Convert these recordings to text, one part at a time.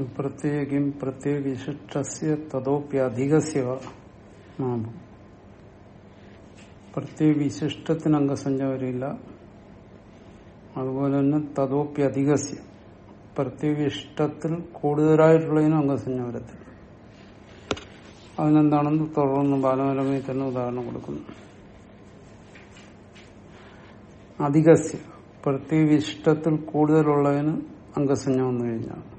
പ്രത്യേകം പ്രത്യേക വിശിഷ്ടസ്യ തതോപ്യധികസ്യ നാമം. പ്രത്യേക വിശിഷ്ടത്തിന് അംഗസഞ്ജ വരില്ല അതുപോലെ തന്നെ തതോപ്യധികസ്യ പ്രത്യവിഷ്ടത്തിൽ കൂടുതലായിട്ടുള്ളതിനും അംഗസഞ്ജ വരത്തില്ല. അതിനെന്താണെന്ന് തുടർന്ന് ബാലമലമയിൽ തന്നെ ഉദാഹരണം കൊടുക്കുന്നു. അധികസ്യ. പ്രത്യവിഷ്ടത്തിൽ കൂടുതലുള്ളതിന് അംഗസഞ്ജ വന്നു കഴിഞ്ഞാൽ.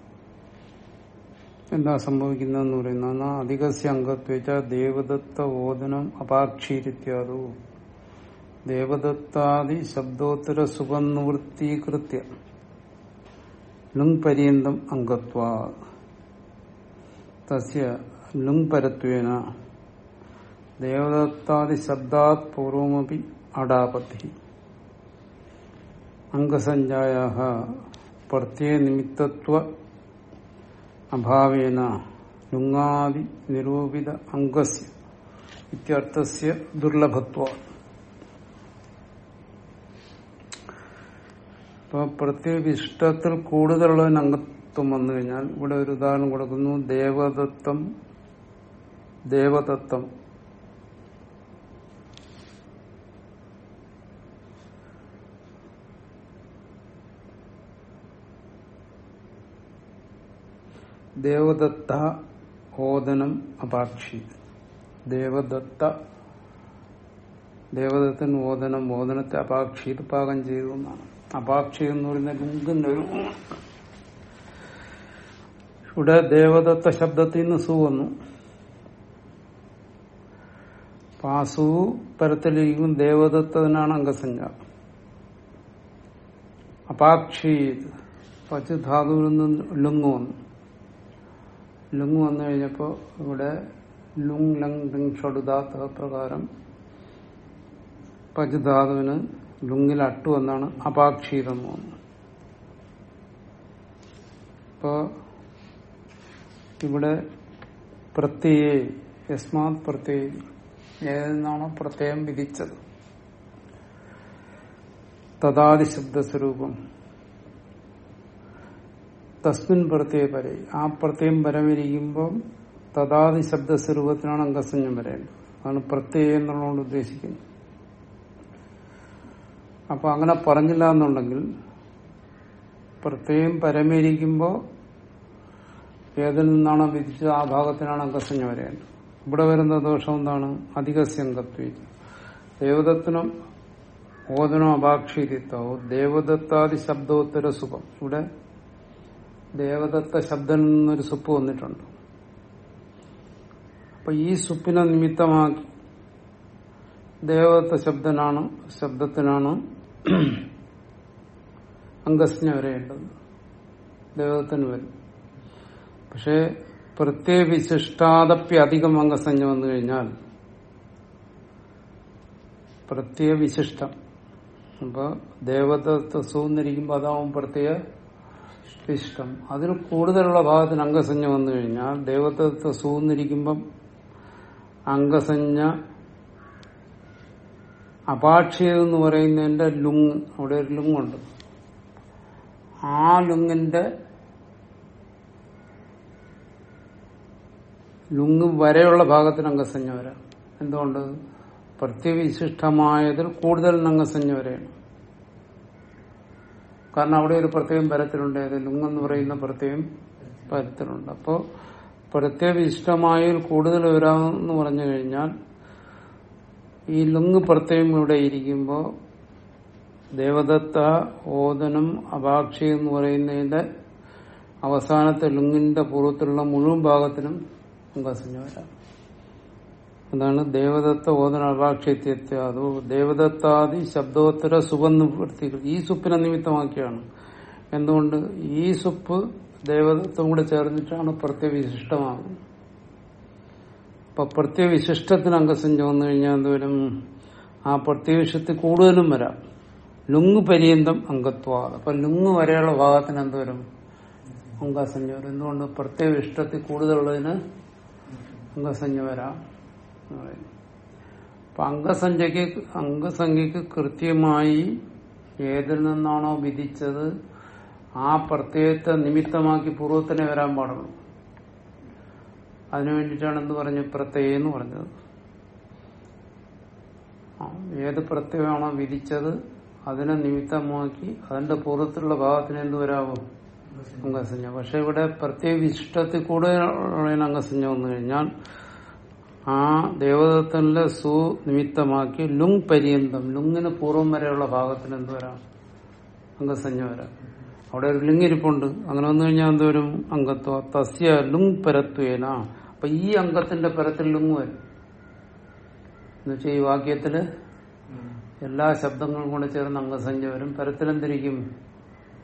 എന്താ സംഭവിക്കുന്നതെന്ന് പറയുന്ന അധികസ്യ അംഗത്വച്ച ദേവദത്ത ഓദനം അപാക്ഷീരിത്യാദു. ദേവദത്താദി ശബ്ദോത്തര സുഖനിവൃത്തീകൃത്യ. ലുങ് പര്യന്തം അംഗത്വ. തസ്യ ലുങ് പരത്വേന ദേവദത്താദി ശബ്ദാത് പൂർവമപി അടാപത്തി. അംഗസഞ്ജായ പ്രത്യയനിമിത്തത്വ അഭാവേന ലുങ്ങാദി നിരൂപിത അംഗസ്യ ഇത്യർത്ഥസ്യ ദുർലഭത്വ. ഇപ്പൊ പ്രത്യേക ഇഷ്ടത്തിൽ കൂടുതലുള്ള അംഗത്വം വന്നു കഴിഞ്ഞാൽ ഇവിടെ ഒരു ഉദാഹരണം കൊടുക്കുന്നു. ദേവതത്വം ദേവദത്തം. ദേവദത്ത ഓദനം അപാക്ഷി ദേവദത്ത ദേവദത്തൻ ഓദനം ഓദനത്തെ അപാക്ഷിയിൽ പാകം ചെയ്തു എന്നാണ്. അപാക്ഷി എന്ന് പറയുന്ന ലിംഗിന്റെ ഒരു ഇവിടെ ദേവദത്ത ശബ്ദത്തിൽ നിന്ന് സു വന്നു. പാസു പരത്തിലിരിക്കും ദേവദത്തനാണ് അംഗസഞ്ജ അപാക്ഷി പച്ചു ധാതുവിൽ നിന്ന് ലുങ്ങ് വന്നു ലുങ് വന്നു കഴിഞ്ഞപ്പോ ഇവിടെ ലുങ് ലങ് ലിങ് ഷടുദാത്ത പ്രകാരം പജുധാതുവിന് ലുങ്ങിൽ അട്ടു എന്നാണ് അപാക്ഷീതം എന്ന് ഇപ്പോ ഇവിടെ പ്രത്യേ യസ്മാത് പ്രത്യയ ഏതെന്നാണോ പ്രത്യയം വിധിച്ചത്. തഥാതി ശബ്ദസ്വരൂപം തസ്മിൻ പ്രത്യയ പര ആ പ്രത്യയം പരമിരിക്കുമ്പോൾ തഥാതി ശബ്ദസ്വരൂപത്തിനാണ് അംഗസഞ്ജം വരേണ്ടത്. അതാണ് പ്രത്യയം എന്നുള്ളതുകൊണ്ട് ഉദ്ദേശിക്കുന്നത്. അപ്പൊ അങ്ങനെ പറഞ്ഞില്ല എന്നുണ്ടെങ്കിൽ പ്രത്യയം പരമിരിക്കുമ്പോൾ ഏതിൽ നിന്നാണോ വിധിച്ചത് ആ ഭാഗത്തിനാണ് അംഗസഞ്ജം വരേണ്ടത്. ഇവിടെ വരുന്ന ദോഷം എന്താണ്? അധികസ്യംഗത്വ ദേവദത്തിനും ഓദനം അപാക്ഷിതിത്വവും ദേവദത്താദി ശബ്ദോത്തര സുഖം ഇവിടെ ദേവദത്ത ശബ്ദം എന്നൊരു സുപ്പ് വന്നിട്ടുണ്ട്. അപ്പൊ ഈ സുപ്പിനെ നിമിത്തമാക്കി ദേവദത്ത ശബ്ദനാണ് ശബ്ദത്തിനാണ് അംഗസ്ന വരേണ്ടത്. ദേവദത്തിന് വരും. പക്ഷെ അധികം അംഗസഞ്ജ വന്നു കഴിഞ്ഞാൽ പ്രത്യേക വിശിഷ്ടം അപ്പൊ ദേവദത്ത സൂന്നിരിക്കുമ്പോൾ അതാവും പ്രത്യേക ഇഷ്ടം. അതിൽ കൂടുതലുള്ള ഭാഗത്തിന് അംഗസഞ്ജ വന്നു കഴിഞ്ഞാൽ ദേവത്വത്തെ സൂന്നിരിക്കുമ്പം അംഗസഞ്ജ അപാക്ഷിയെന്ന് പറയുന്നതിന്റെ ലുങ് അവിടെ ഒരു ലുങ്ങുണ്ട്. ആ ലുങ്ങിന്റെ ലുങ് വരെയുള്ള ഭാഗത്തിന് അംഗസഞ്ജ വരാം. എന്തുകൊണ്ട്? പ്രത്യവിശിഷ്ടമായതിൽ കൂടുതൽ അംഗസഞ്ജ വരെയാണ്. കാരണം അവിടെ ഒരു പ്രത്യേകം പരത്തിലുണ്ട് അത് ലുങ്ങെന്ന് പറയുന്ന പ്രത്യേകം പരത്തിലുണ്ട് അപ്പോൾ ഇഷ്ടമായ കൂടുതൽ വരാമെന്ന് പറഞ്ഞു കഴിഞ്ഞാൽ ഈ ലുങ് പ്രത്യേകം ഇവിടെ ഇരിക്കുമ്പോൾ ദേവദത്ത ഓദനം അപാക്ഷി എന്ന് പറയുന്നതിന്റെ അവസാനത്തെ ലുങ്ങിന്റെ പൂർവത്തിലുള്ള മുഴുവൻ ഭാഗത്തിനും അംഗസഞ്ജ വരാം. അതാണ് ദേവദത്ത ഓദന അതോ ദേവദത്താദി ശബ്ദോത്തര സുബന്ധ ഈ സുപ്പിനെ നിമിത്തമാക്കിയാണ്. എന്തുകൊണ്ട്? ഈ സുപ്പ് ദേവദത്തം കൂടെ ചേർന്നിട്ടാണ് പ്രത്യവിശിഷ്ടമാകുന്നത്. അപ്പൊ പ്രത്യവിശിഷ്ടത്തിന് അംഗസഞ്ജ വന്നു കഴിഞ്ഞാൽ എന്തോരും ആ പ്രത്യവിശത്തിൽ കൂടുതലും വരാം. ലുങ് പര്യന്തം അംഗത്വ അപ്പൊ ലുങ് വരെയുള്ള ഭാഗത്തിന് എന്തോരും അംഗസഞ്ജ വരും. എന്തുകൊണ്ട്? പ്രത്യവിഷ്ടത്തിൽ കൂടുതലുള്ളതിന് അംഗസഞ്ജ വരാം. അംഗസംഖ്യക്ക് അംഗസംഖ്യക്ക് കൃത്യമായി ഏതിൽ നിന്നാണോ വിധിച്ചത് ആ പ്രത്യയത്തെ നിമിത്തമാക്കി പൂർവത്തിനെ വരാൻ പാടുള്ളൂ. അതിനു വേണ്ടിയിട്ടാണ് എന്ത് പറഞ്ഞു പ്രത്യയം എന്ന് പറഞ്ഞത്. ഏത് പ്രത്യയമാണോ വിധിച്ചത് അതിനെ നിമിത്തമാക്കി അതിന്റെ പൂർവത്തിലുള്ള ഭാഗത്തിന് എന്ത് വരാവോ? അംഗസഞ്ജ പക്ഷെ ഇവിടെ പ്രത്യേക വിശിഷ്ടത്തിൽ കൂടെ അംഗസഞ്ജ വന്നു കഴിഞ്ഞാൽ ആ ദേവതത്തിന്റെ സു നിമിത്തമാക്കി ലുങ് പര്യന്തം ലുങ്ങിന് പൂർവം വരെയുള്ള ഭാഗത്തിന് എന്ത് വരാം? അംഗസഞ്ജ വരാം. അവിടെ ഒരു ലിംഗിരിപ്പുണ്ട്. അങ്ങനെ വന്നു കഴിഞ്ഞാൽ എന്തോരും അംഗത്വ. തസ്യ ലുങ് പരത്വേന. അപ്പൊ ഈ അംഗത്തിന്റെ പരത്തിൽ ലുങ് വരും. എന്നുവെച്ചാൽ ഈ വാക്യത്തിൽ എല്ലാ ശബ്ദങ്ങളും കൂടെ ചേർന്ന് അംഗസഞ്ജ വരും. പരത്തിലെന്തിരിക്കും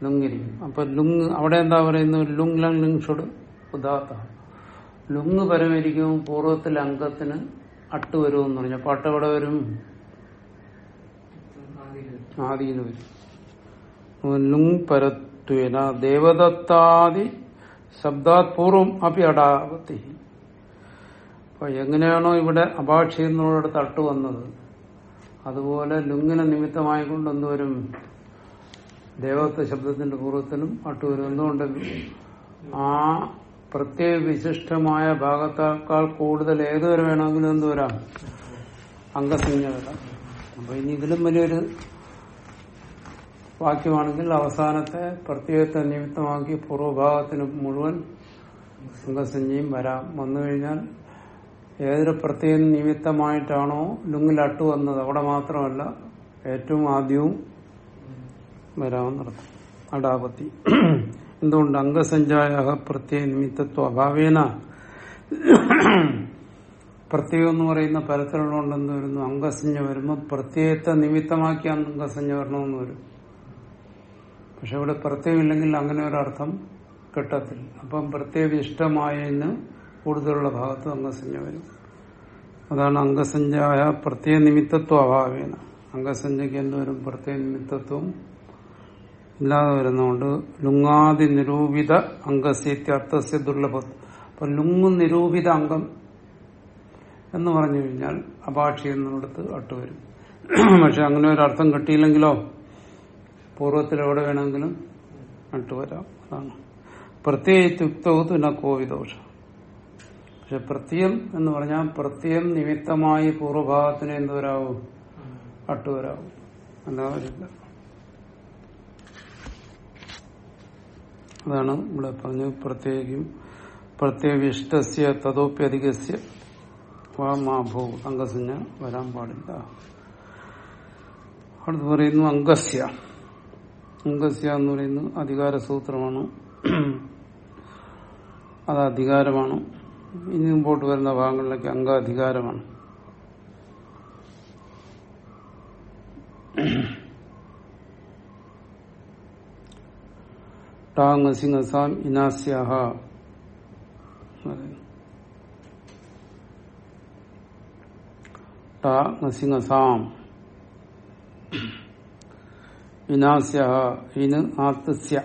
ലുങ്ങിരിക്കും. അപ്പൊ ലുങ് അവിടെ എന്താ പറയുന്നത്? ലുങ് ലങ് ലിങ് ഷുഡ് ഉദാത്ത. ലുങ് പരമിരിക്കും പൂർവത്തിൽ അംഗത്തിന് അട്ട് വരുമെന്ന് പറഞ്ഞു. അപ്പൊ അട്ട് എവിടെ വരും? ആദിയിൽ വരും. ലുങ് പരത്വേന ദേവദത്താദി ശബ്ദാത് പൂർവം അപ്പി അടാവത്തി. അപ്പൊ എങ്ങനെയാണോ ഇവിടെ അപാക്ഷ എന്നുള്ളടത്ത് അട്ട് വന്നത്. അതുപോലെ ലുങ്ങിനെ നിമിത്തമായിക്കൊണ്ട് എന്തുവരും ദേവത്വ ശബ്ദത്തിന്റെ പൂർവത്തിനും അട്ടുവരും വരും. ആ പ്രത്യേക വിശിഷ്ടമായ ഭാഗത്തേക്കാൾ കൂടുതൽ ഏതുവരെ വേണമെങ്കിലും എന്ത് വരാം? അംഗസഞ്ജ വരാം. അപ്പൊ ഇനി ഇതിലും വലിയൊരു വാക്യമാണെങ്കിൽ അവസാനത്തെ പ്രത്യേകത്തെ നിമിത്തമാക്കി പൂർവഭാഗത്തിന് മുഴുവൻ അംഗസഞ്ജയും വരാം. വന്നു കഴിഞ്ഞാൽ ഏതൊരു പ്രത്യേക നിമിത്തമായിട്ടാണോ ലുങ്ങിൽ അട്ടു വന്നത്? അവിടെ മാത്രമല്ല ഏറ്റവും ആദ്യവും വരാമെന്നർത്ഥം. അടാപത്തി. എന്തുകൊണ്ട് അംഗസഞ്ചായ പ്രത്യേക നിമിത്തത്വ അഭാവേന? പ്രത്യേകം എന്ന് പറയുന്ന പരത്തിലുള്ളതുകൊണ്ട് എന്ത് വരുന്നു? അംഗസഞ്ജ വരുമ്പോൾ പ്രത്യേകത്തെ നിമിത്തമാക്കി അംഗസഞ്ജ വരണമെന്ന് വരും. പക്ഷെ ഇവിടെ പ്രത്യേകം ഇല്ലെങ്കിൽ അങ്ങനെ ഒരർത്ഥം കിട്ടത്തില്ല. അപ്പം പ്രത്യേക ഇഷ്ടമായതിന് കൂടുതലുള്ള ഭാഗത്ത് അംഗസഞ്ജ വരും. അതാണ് അംഗസഞ്ജായ പ്രത്യേക നിമിത്തത്വ അഭാവേന. അംഗസഞ്ജയ്ക്ക് എന്തുവരും പ്രത്യേക നിമിത്തത്വം ഇല്ലാതെ വരുന്നതുകൊണ്ട് ലുങ്ങാതി നിരൂപിത അംഗസ്യത്യർത്ഥസ്യ ദുർലഭം അപ്പൊ ലുങ് നിരൂപിത അംഗം എന്ന് പറഞ്ഞു കഴിഞ്ഞാൽ അപാക്ഷി എന്നിടത്ത് അട്ട് വരും. പക്ഷെ അങ്ങനെ ഒരു അർത്ഥം കിട്ടിയില്ലെങ്കിലോ? പൂർവത്തിൽ എവിടെ വേണമെങ്കിലും അട്ട് വരാം. അതാണ്. പ്രത്യേകിച്ചുക്തവും പിന്നെ കോവിദോഷ പക്ഷെ പ്രത്യം എന്ന് പറഞ്ഞാൽ പ്രത്യം നിമിത്തമായി പൂർവഭാഗത്തിന് എന്തുവരാവും? അട്ടുവരാവും അട്ട് അല്ലാതെ അതാണ് ഇവിടെ പറഞ്ഞു പ്രത്യേകം പ്രത്യേകിഷ്ടസ്യ തതോപ്യധികസ്യ മാഭൂ അംഗസഞ്ജ വരാൻ പാടില്ല. അടുത്ത് പറയുന്നു അംഗസ്യ. അംഗസ്യ എന്ന് പറയുന്നത് അധികാര സൂത്രമാണ്. അത് അധികാരമാണ്. ഇനി മുമ്പോട്ട് വരുന്ന ഭാഗങ്ങളിലേക്ക് അംഗാധികാരമാണ്. ടാങ്ങസിംഗസാം ഇനാസ്യാഹ. ഇനാസ്യഹ. ഇന് ആത്തസ്യ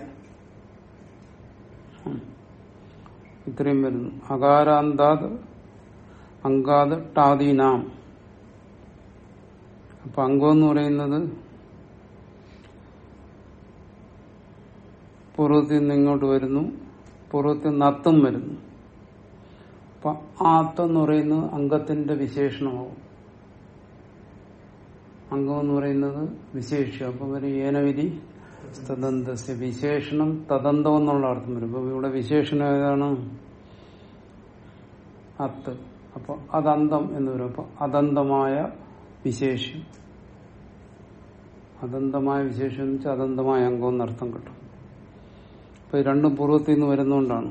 ഇത്രയും വരുന്നു. അകാരാന്താത് അങ്കാത് ടാദീനാം. അപ്പൊ അംഗം എന്ന് പറയുന്നത് പൂർവത്തിൽ നിന്ന് ഇങ്ങോട്ട് വരുന്നു. പൂർവത്തിൽ നിന്ന് അത്തും വരുന്നു. അപ്പൊ ആത്ത് എന്ന് പറയുന്നത് അംഗത്തിന്റെ വിശേഷണമാവും. അംഗം എന്ന് പറയുന്നത് വിശേഷം. അപ്പൊ ഒരു ഏനവിധി തദന്തസ്യ. വിശേഷണം തദന്തം എന്നുള്ള അർത്ഥം വരും. അപ്പൊ ഇവിടെ വിശേഷണം ഏതാണ്? അത്ത്. അപ്പൊ അതന്തം എന്ന് വരും. അപ്പൊ അതന്തമായ വിശേഷം. അതന്തമായ വിശേഷം എന്ന് വെച്ചാൽ അതന്തമായ അംഗം എന്നർത്ഥം കിട്ടും. അപ്പൊ രണ്ടും പൂർവത്തിൽ നിന്ന് വരുന്നോണ്ടാണ്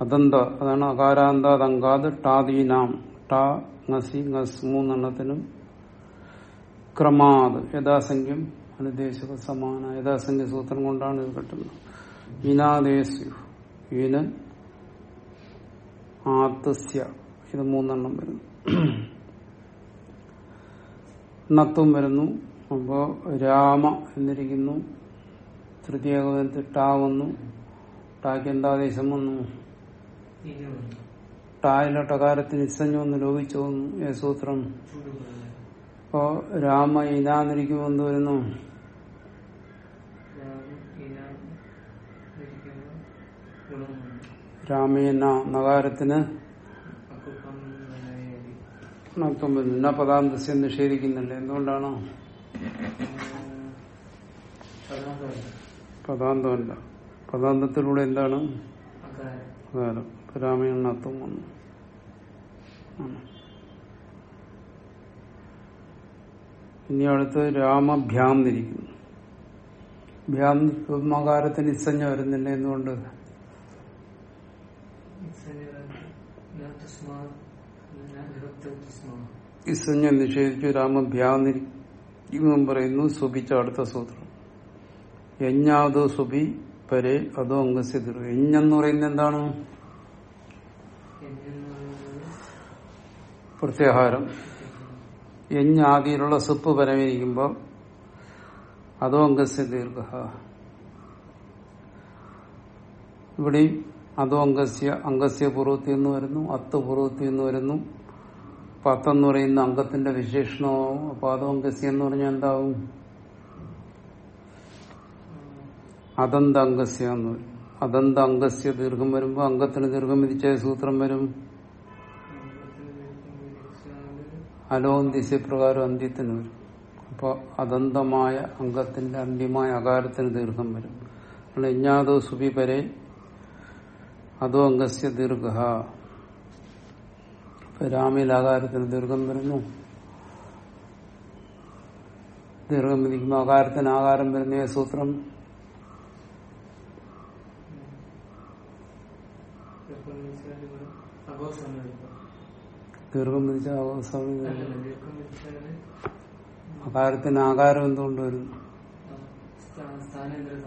അതന്ത അതാണ് അകാരാന്ത അതങ്കാത് ടാദീനാം ടാ നസി നസ് മൂന്നെണ്ണത്തിനും ക്രമാത് യഥാസംഖ്യം അനുദ്ദേശക സമാന യഥാസംഖ്യ സൂത്രം കൊണ്ടാണ് ഇത് കിട്ടുന്നത്. വിനാദേശു വിന് ആത്തസ്യ ഇത് മൂന്നെണ്ണം വരുന്നു. നത്തും വരുന്നു. അപ്പോ രാമ എന്നിരിക്കുന്നു. തൃതീയകത്തിൽ ടാ വന്നു ടാക്ക് എന്താദേശം വന്നു ടായിലെ ടകാരത്തിന് ഇസഞ്ഞു വന്ന് ലോപിച്ചു വന്നു ഏ സൂത്രം. അപ്പോ രാമ ഇനാന്നിരിക്കും എന്ത് വരുന്നു രാമേന നഗാരത്തിന് ണത്വം വരുന്നു ന പദാന്തസ്യം നിഷേധിക്കുന്നില്ല എന്തുകൊണ്ടാണ് പദാന്തമല്ല. പദാന്തത്തിലൂടെ എന്താണ്? അകാരം. രാമേണത്വം വന്നു. ഇനി അടുത്ത് രാമഭ്യാം നിരിക്കുന്നു ഭ്യാം മകാരത്തിന് ഇസഞ്ഞ വരുന്നില്ല എന്തുകൊണ്ട്? ഇസഞ്ഞ നിഷേധിച്ചു രാമഭ്യാം പറയുന്നു സുഭിച്ച അടുത്ത സൂത്രം. യഞ്ഞാതോ സുബി പരെ അതോ അംഗസ്യ തീർ യഞ്ഞെന്ന് പറയുന്നത് എന്താണ്? പ്രത്യാഹാരം. യഞ്ഞാദിയിലുള്ള സുപ്പ് പരമിരിക്കുമ്പോൾ അതോ അംഗസ്യ ദീർഘ. ഇവിടെയും അതോ അംഗസ്യ അംഗസ്യ എന്ന് വരുന്നു അത്ത് പൂർവത്തി എന്ന് വരുന്നു. പത്തെന്ന് പറയുന്ന അംഗത്തിന്റെ വിശേഷണമാവും അപ്പൊ അതോ അംഗസ്യ എന്ന് പറഞ്ഞാൽ എന്താവും? അതന്ത അംഗസ്യ എന്ന് വരും അതന്ത അംഗസ്യ ദീർഘം വരുമ്പോൾ അംഗത്തിന് ദീർഘം വിധിച്ച സൂത്രം വരും. അലോന്തിസ്യ പ്രകാരം അന്ത്യത്തിന് വരും. അപ്പോൾ അതന്തമായ അംഗത്തിന്റെ അന്ത്യമായ അകാരത്തിന് ദീർഘം വരും. ഇഞ്ഞാതോ സുബി പരേ അതോ അംഗസ്യ ദീർഘ. രാമിൽ ആകാരത്തിന് ദീർഘം വരുന്നു. ദീർഘം വിധിക്കുമ്പോൾ ആകാരത്തിന് ആകാരം വരുന്ന സൂത്രം. ദീർഘം വിധിച്ച അവസാനം അകാരത്തിന് ആകാരം എന്തുകൊണ്ട് വരുന്നു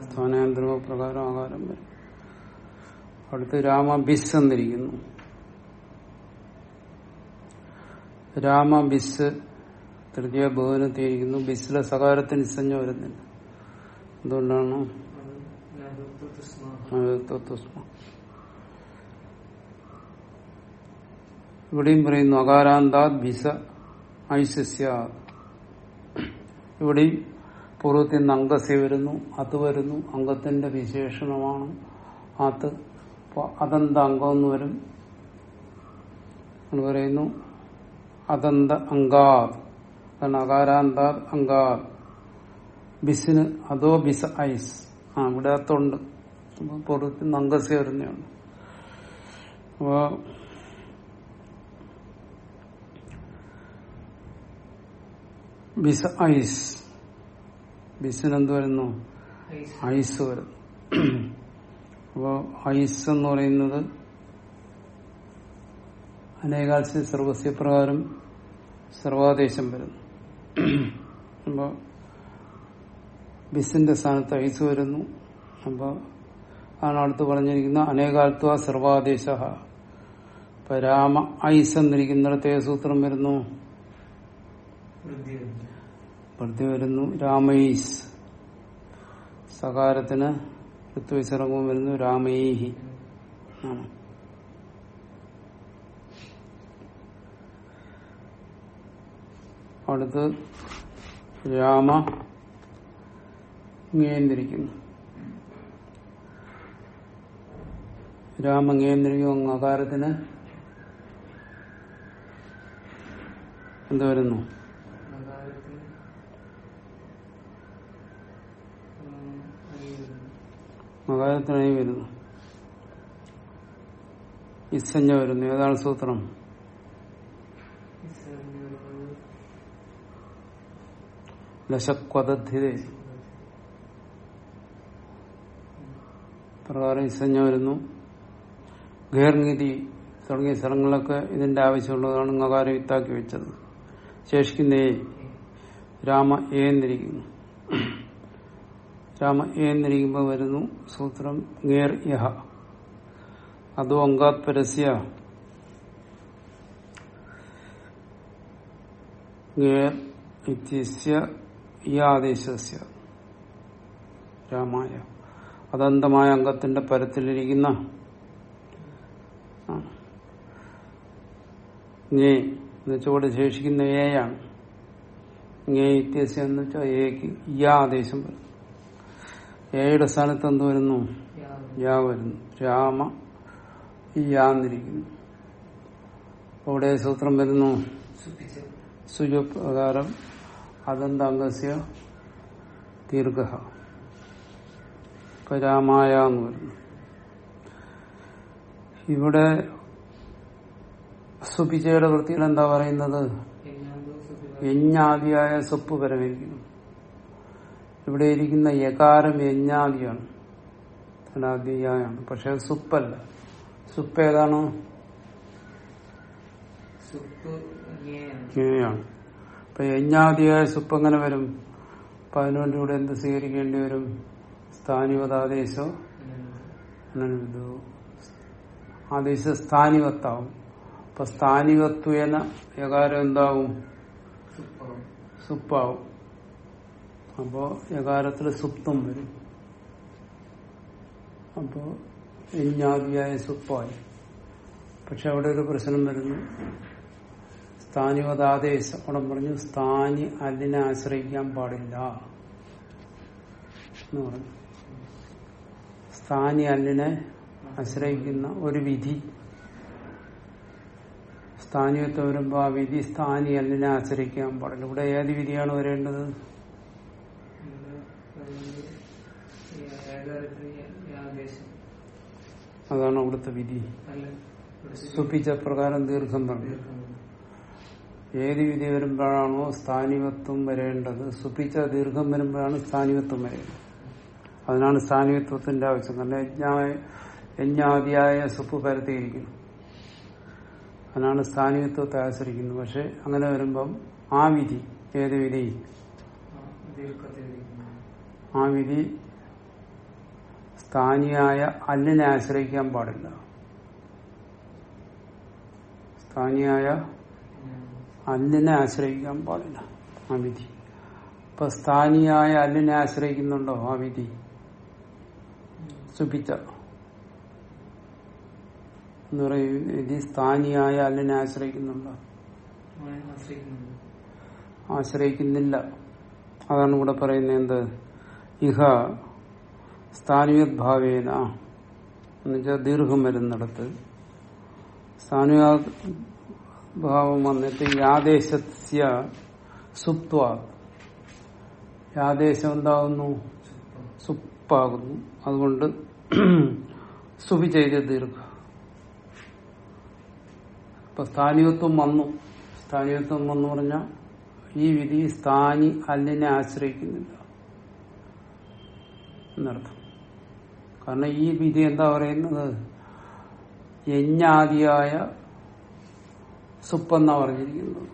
സ്ഥാനാന്തര പ്രകാരം ആകാരം വരും. അടുത്ത് രാമ ബിസ് എന്നിരിക്കുന്നു. രാമ ബിസ് തൃതീയ ബഹുവനത്തിയിരിക്കുന്നു ബിസിലെ സകാരത്തിന് ഇസഞ്ജ വരുന്നില്ല. എന്തുകൊണ്ടാണ്? തത്വസ്മ ഇവിടെയും പറയുന്നു അകാരാന്താത് ഭിസ ഐശസ്യ. ഇവിടെയും പൂർവത്തിൽ നിന്ന് അംഗസ്യ വരുന്നു അത് വരുന്നു അംഗത്തിന്റെ വിശേഷണമാണ്. അത് അതന്ത അംഗം എന്ന് വരും. പറയുന്നു അതന്ത അങ്കാത് അതാണ് അകാരാന്താത് അങ്കാത് ബിസിന് അതോ ബിസ ഐസ്. ആ ഇവിടെ അത്തുണ്ട് പൂർവത്തിൽ നിന്ന് അംഗസ്യ വരുന്നതാണ്. അപ്പോ ബിസ് ഐസ്. ബിസിന് എന്ത് വരുന്നു ഐസ് വരുന്നു. അപ്പോ ഐസ് എന്ന് പറയുന്നത് അനേകാൽസ്യ സർവസ്യ പ്രകാരം സർവാദേശം വരുന്നു. അപ്പോൾ ബിസിന്റെ സ്ഥാനത്ത് ഐസ് വരുന്നു. അപ്പോൾ ആണ് അടുത്ത് പറഞ്ഞിരിക്കുന്ന അനേകാൽത്വ സർവാദേശ. ഇപ്പൊ രാമ ഐസ് എന്നിരിക്കുന്നിടത്ത് ഏത് സൂത്രം വരുന്നു? വൃത്തി വരുന്നു. രാമൈസ്. സകാരത്തിന് ഋത്വിസർഗവും വരുന്നു. രാമൈഹി. ആണ്. അടുത്ത് രാമ ഇങ്ങേന്തിരിക്കുന്നു രാമ ഇങ്ങേന്തിരിക്കും അകാരത്തിന് എന്ത് വരുന്നു? മകാരത്തിനായി വരുന്നു. ഇസഞ്ജ വരുന്നു. ഏതാണ് സൂത്രം? ലശക്വതധ്യതേ പ്രകാരം ഇസഞ്ജ വരുന്നു. ഗേർഗിരി തുടങ്ങിയ സ്ഥലങ്ങളിലൊക്കെ ഇതിന്റെ ആവശ്യമുള്ളതാണ് മകാരം ഇത്താക്കി വെച്ചത്. ശേഷിക്കുന്നേ രാമ ഏ എന്നിരിക്കുന്നു രാമ എന്നിരിക്കുമ്പോൾ വരുന്നു. സൂത്രം ഗേർ യഹ. അതോ അങ്കാത് പരസ്യ ഗേർ ആദേശസ്യ. രാമായ. അതന്തമായ അംഗത്തിന്റെ പരത്തിലിരിക്കുന്ന ഞേ എന്നുവെച്ചോടെ ശേഷിക്കുന്ന ഏയാണ് ഞേ ഇത്യസ്യ എന്ന് വെച്ചാൽ ഏക്ക് ഈ ആദേശം വരും. ഏയുടെ സ്ഥാനത്ത് എന്ത് വരുന്നു? യാ വരുന്നു. രാമ ഈ യാന്നിരിക്കുന്നു. അവിടെ സൂത്രം വരുന്നു. സുജപ്രകാരം അദന്താംഗസ്യ ദീർഘ. ഇപ്പൊ രാമായ എന്ന് വരുന്നു. ഇവിടെ സുപിച്ചയുടെ വൃത്തിയിൽ എന്താ പറയുന്നത്? യജ്ഞാദിയായ സ്വപ്പ് പരമിരിക്കുന്നു ഇവിടെ ഇരിക്കുന്ന യകാരം യജ്ഞാദിയാണ് ധനാദിയാണ് പക്ഷെ സുപ്പല്ല. സുപ്പ് ഏതാണ്? ജ്ഞേയാണ് അപ്പൊ യജ്ഞാദിയായ സുപ്പ് എങ്ങനെ വരും? അപ്പൊ അതിനുവേണ്ടി ഇവിടെ എന്ത് സ്വീകരിക്കേണ്ടി വരും? സ്ഥാനിവതാദേശോ? ആദേശ സ്ഥാനിവത്താവും. അപ്പൊ സ്ഥാനിവത്വേന യകാരം എന്താവും? സുപ്പാവും. അപ്പോ യകാരത്തിൽ സുപ്തം വരും. അപ്പോ യജ്ഞാദിയായ സുപ്പായി പക്ഷെ അവിടെ ഒരു പ്രശ്നം വരുന്നു. സ്ഥാനിവതാദേശം അവിടെ പറഞ്ഞു സ്ഥാനി അല്ലിനെ ആശ്രയിക്കാൻ പാടില്ല. എന്ന് പറഞ്ഞു. സ്ഥാനി അല്ലിനെ ആശ്രയിക്കുന്ന ഒരു വിധി. സ്ഥാനീയത്വം വരുമ്പോ ആ വിധി സ്ഥാനി അല്ലിനെ ആശ്രയിക്കാൻ പാടില്ല. ഇവിടെ ഏത് വിധിയാണ് വരേണ്ടത് ഏകാരത്തിന് ആദേശം അതാണ് അവിടുത്തെ വിധി. സുപ്പിച്ച പ്രകാരം ദീർഘം പറഞ്ഞു. ഏത് വിധി വരുമ്പോഴാണോ സ്ഥാനികത്വം വരേണ്ടത്. സുപ്പിച്ച ദീർഘം വരുമ്പോഴാണ് സ്ഥാനികത്വം വരേണ്ടത്. അതിനാണ് സ്ഥാനികത്വത്തിന്റെ ആവശ്യം. കാരണം യജ്ഞായ യജ്ഞാദിയായ സുപ്പ് പരത്തിയിരിക്കുന്നു. അതിനാണ് സ്ഥാനികത്വത്തെ ആശ്രയിക്കുന്നത്. പക്ഷെ അങ്ങനെ വരുമ്പം ആ വിധി ഏത് വിധി? ആ വിധി സ്ഥാനിയായ അല്ലിനെ ആശ്രയിക്കാൻ പാടില്ല. സ്ഥാനിയായ അല്ലിനെ ആശ്രയിക്കാൻ പാടില്ല. ആ വിധി. ഇപ്പൊ സ്ഥാനിയായ അല്ലിനെ ആശ്രയിക്കുന്നുണ്ടോ? ആ വിധി. സുപിച്ച എന്ന് പറയും വിധി സ്ഥാനിയായ അല്ലിനെ ആശ്രയിക്കുന്നുണ്ടോ? ആശ്രയിക്കുന്നില്ല. അതാണ് ഇവിടെ പറയുന്നത് എന്ത്? ഇഹ സ്ഥാനിയത് ഭാവേന എന്നുവെച്ചാൽ ദീർഘം വരുന്നിടത്ത്. സ്ഥാനിക ഭാവം വന്നിട്ട് യാദേശസ്യ സുപ്ത്വ. യാദേശം എന്താകുന്നു സുപ്പം സുപ്പാകുന്നു അതുകൊണ്ട് സുപി ചെയ്ത ദീർഘ. ഇപ്പൊ സ്ഥാനികത്വം വന്നു. സ്ഥാനികത്വം വന്നു പറഞ്ഞാൽ ഈ വിധി സ്ഥാനി അല്ലിനെ ആശ്രയിക്കുന്നില്ല. എന്നർത്ഥം. കാരണം ഈ വിധി എന്താ പറയുന്നത്? യജ്ഞാദിയായ സുപ്പെന്നാ പറഞ്ഞിരിക്കുന്നത്.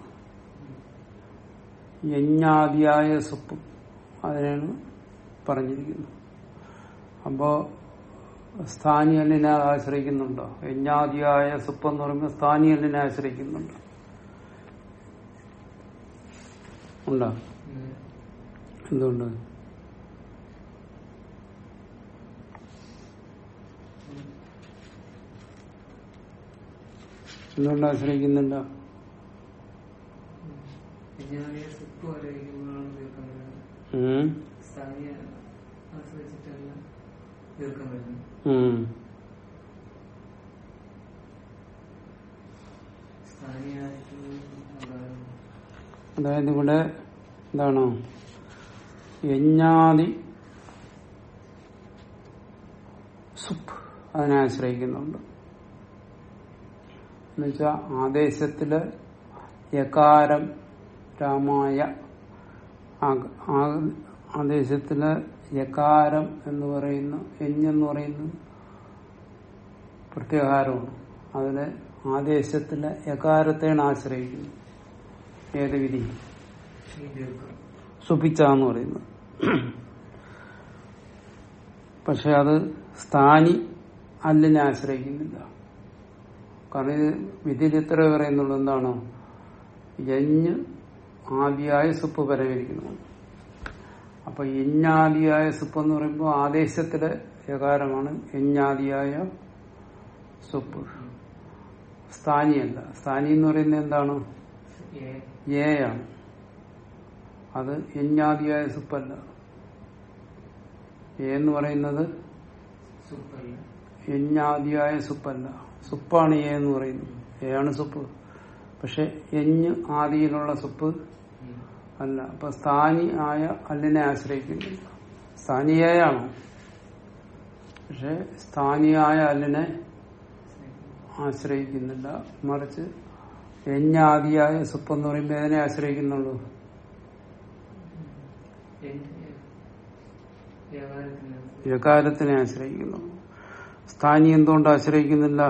യജ്ഞാദിയായ സുപ്പ് അതിനാണ് പറഞ്ഞിരിക്കുന്നത്. അപ്പോ സ്ഥാനിയലിനെ ആശ്രയിക്കുന്നുണ്ടോ? യജ്ഞാദിയായ സുപ്പ് എന്ന് പറയുമ്പോൾ സ്ഥാനിയലിനെ ആശ്രയിക്കുന്നുണ്ടോ? ഉണ്ടോ? എന്തുകൊണ്ട് എന്തുകൊണ്ട് ആശ്രയിക്കുന്നില്ല വിജ്ഞാനിയെ സുപ്പ് വരയ്ക്കുമ്പോഴാണ് ദീർഘം വരുന്നത് ഉം. സ്ഥാനിയെ ആശ്രയിച്ചിട്ടല്ല ദീർഘം വരുന്നത് ഉം. സ്ഥാനിയായിട്ട് ആശ്രയിക്കുന്നില്ല അതായത് ഇവിടെ എന്താണ്? യജ്ഞാതി സുപ്പ് അതിനെ ആശ്രയിക്കുന്നുണ്ട്. എന്നുവെച്ചാ ആദേശത്തിൽ യകാരം രാമായ ആദേശത്തിൽ യകാരം എന്ന് പറയുന്ന എഞ്ഞെന്ന് പറയുന്നത് പ്രത്യാഹാരമാണ്. അതിൽ ആദേശത്തിലെ യകാരത്തെയാണ് ആശ്രയിക്കുന്നത്. ഏത് വിധി സുപിച്ച എന്ന് പറയുന്നത്. പക്ഷെ അത് സ്ഥാനി അല്ലിനെ ആശ്രയിക്കുന്നില്ല. കാരണം ഇത് വിധിയിൽ ഇത്ര പറയുന്നുള്ളൂ എന്താണ് യഞ്ഞ് ആദിയായ സുപ്പ് പരമിരിക്കുന്നു അപ്പൊ യഞ്ഞാദിയായ സുപ്പ് എന്ന് പറയുമ്പോൾ ആദേശത്തിലെ യകാരമാണ് യഞ്ഞാദിയായ സുപ്പ്. സ്ഥാനിയല്ല സ്ഥാനി എന്ന് പറയുന്നത് എന്താണ്? ഏയാണ്. അത് യഞ്ഞാദിയായ സുപ്പല്ല എന്ന് പറയുന്നത് യഞ്ഞാദിയായ സുപ്പല്ല സുപ്പാണ് എ എന്ന് പറയുന്നു. എ ആണ് സുപ്പ്? പക്ഷെ എഞ്ഞ് ആദിയിലുള്ള സുപ്പ് അല്ല. അപ്പൊ സ്ഥാനി ആയ അല്ലിനെ ആശ്രയിക്കുന്നില്ല സ്ഥാനിയായാണ്. പക്ഷെ സ്ഥാനിയായ അല്ലിനെ ആശ്രയിക്കുന്നില്ല. മറിച്ച് എഞ്ഞാദിയായ സുപ്പ് എന്ന് പറയുമ്പോൾ ഏതിനെ ആശ്രയിക്കുന്നുള്ളൂ? യകാരത്തിനെ ആശ്രയിക്കുന്നു. സ്ഥാനി എന്തുകൊണ്ട് ആശ്രയിക്കുന്നില്ല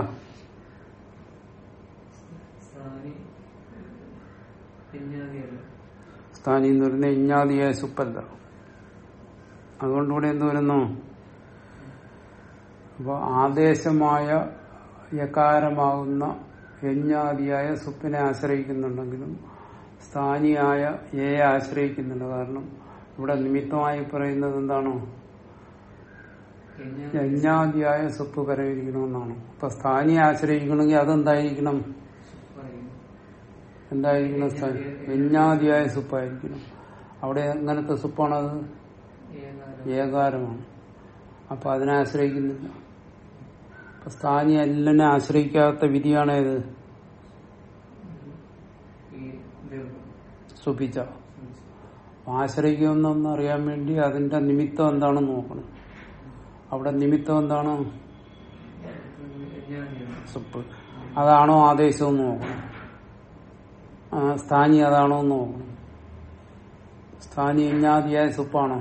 സ്ഥാനി പിന്നാതിയല്ല സ്ഥാനി എന്ന് പറയുന്നത് ഇഞ്ഞാദിയായ സുപ്പല്ല അതുകൊണ്ടുകൂടെ എന്ത് വരുന്നു? അപ്പൊ ആദേശമായ യകാരമാകുന്ന യജ്ഞാദിയായ സുപ്പിനെ ആശ്രയിക്കുന്നുണ്ടെങ്കിലും സ്ഥാനിയായ എയെ ആശ്രയിക്കുന്നുണ്ട്. കാരണം ഇവിടെ നിമിത്തമായി പറയുന്നത് എന്താണോ? യജ്ഞാദിയായ സുപ്പ് കരയിരിക്കണമെന്നാണ്. അപ്പൊ സ്ഥാനിയെ ആശ്രയിക്കണമെങ്കിൽ അതെന്തായിരിക്കണം? എന്തായിരിക്കണം സ്ഥലം വെഞ്ഞാതിയായ സുപ്പായിരിക്കണം. അവിടെ എങ്ങനത്തെ സുപ്പാണത്? ഏകാരമാണ്. അപ്പൊ അതിനെ ആശ്രയിക്കുന്നില്ല. സ്ഥാനി അല്ലനെ ആശ്രയിക്കാത്ത വിധിയാണേത്? സുപിച്ച ആശ്രയിക്കുമെന്നൊന്ന് അറിയാൻ വേണ്ടി അതിന്റെ നിമിത്തം എന്താണെന്ന് നോക്കണം. അവിടെ നിമിത്തം എന്താണ്? സുപ്പ്. അതാണോ ആദേശം എന്ന് നോക്കണം. സ്ഥാനി അതാണോ എന്ന് നോക്കണം. സ്ഥാനി ഇഞ്ഞാതിയായ സുപ്പാണോ